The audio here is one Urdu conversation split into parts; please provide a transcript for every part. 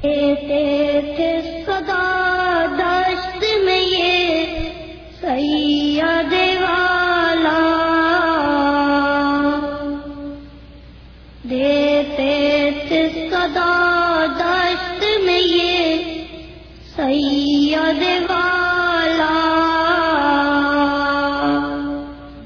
تھے سدا دشت میں یہ سید والا دیتے تھے سدا دشت میں یہ سید والا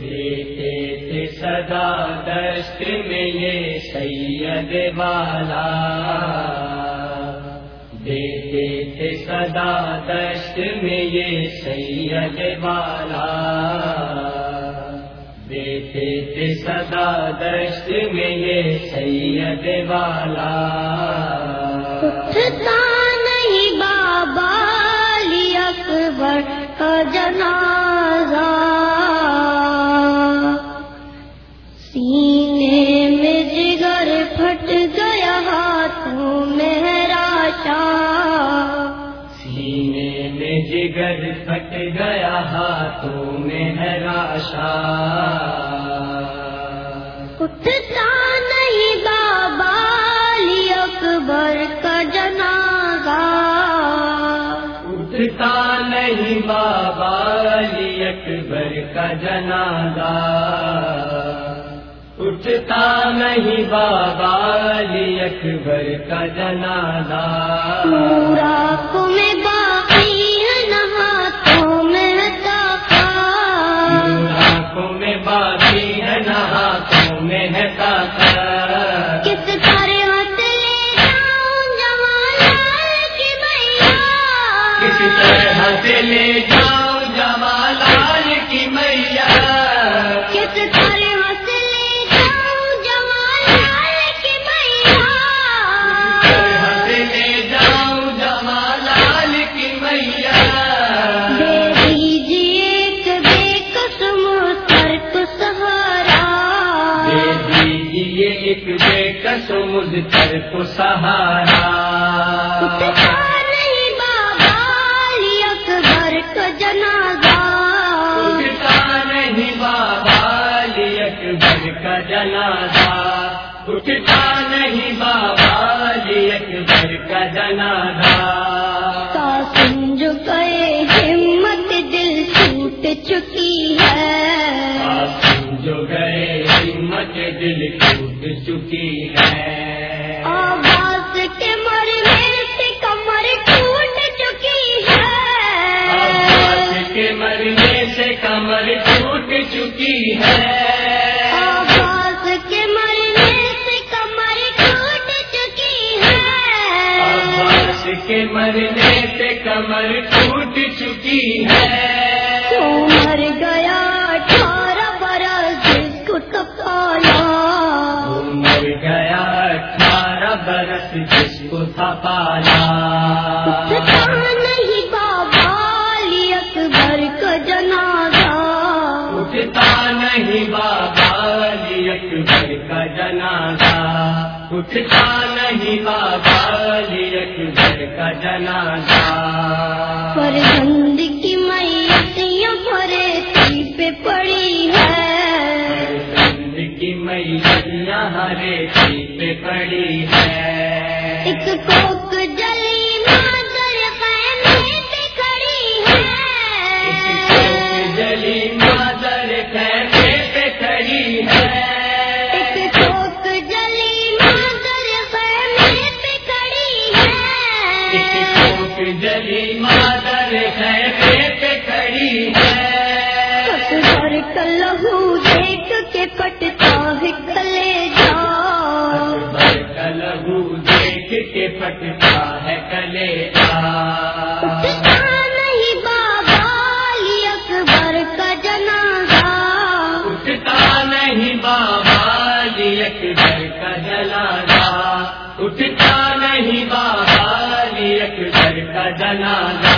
دیتے تھے سدا دشت میں یہ سید والا تھے دشت میں یہ سید والا۔ دیتے تھے سدا دشت میں یہ سید والا۔ اٹھتا نہیں بابا علی اکبر کا جنازہ اٹھتا نہیں بابا علی اکبر کا جنازہ۔ اٹھتا نہیں بابا علی اکبر کا جنازہ۔ اٹھتا نہیں بابا علی اکبر کا جنازہ۔ پورا کو میں طرح سے لے جاؤ جمالال کی میاں۔ کس طرح سے لے جمال کی لے جمالال میاں۔ ایک بے قسم مجھ پر کو سہارا۔ اکبر کا جنازہ اٹھتا نہیں بابا علی اکبر کا جنازہ۔ قاسم جو گئے ہمت دل ٹوٹ چکی ہے۔ جو گئے ہمت دل ٹوٹ چکی ہے۔ آواز کے مرنے سے کمر ٹوٹ چکی آواز ہے کے مرنے سے کمر ٹوٹ چکی ہے۔ کے مرنے سے کمر ٹوٹ چکی ہے۔ تو مر گیا اٹھارہ برس جس کو تپانا مر گیا اٹھارہ برس جس کو اٹھتا نہیں بابا علی اکبر کا جنازہ۔ اٹھتا جنازہ فرزند کی بھرے سی پہ پڑی ہے کی میاں ہرے پہ پڑی ہے۔ ایک کوک لہو دیکھ کے پٹتا ہے کلے نہیں بابا علی اکبر کا جنازہ۔ اٹھتا نہیں بابا علی اکبر کا جنازہ۔ اٹھتا نہیں بابا علی اکبر کا جنازہ۔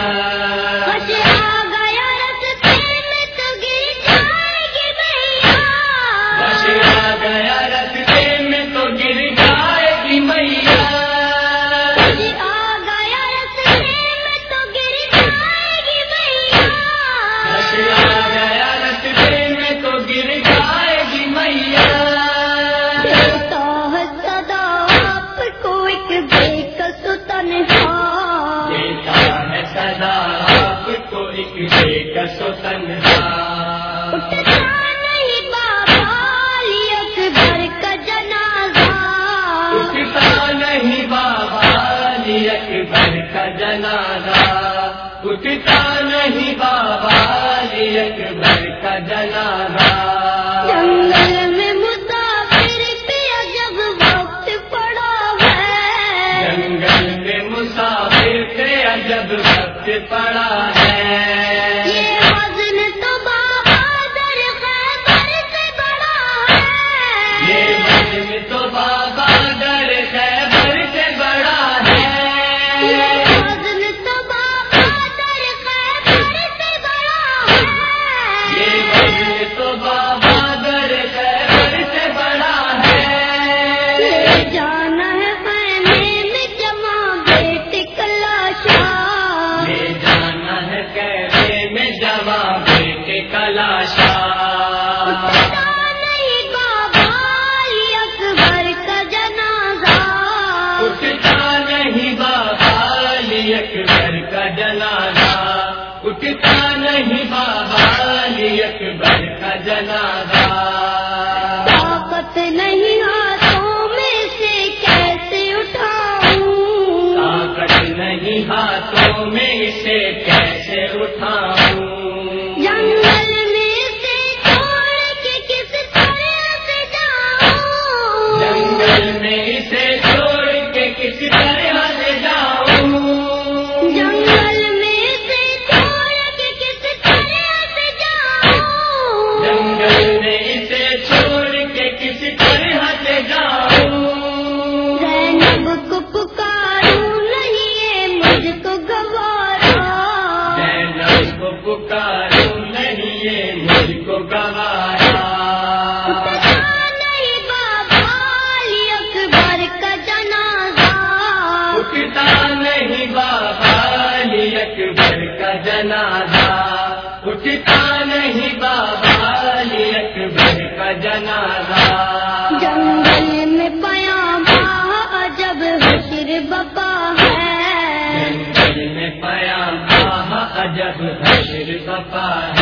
تنہا نہیں بابا علی اکبر کا جنازہ حاجت ہے۔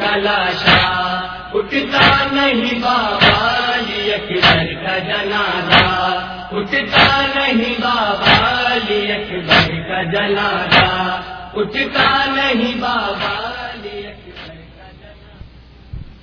تلاشا، اٹھتا نہیں بابا اکبر کا جنازہ۔ اٹھتا نہیں بابا اکبر کا جنازہ۔ اٹھتا نہیں بابا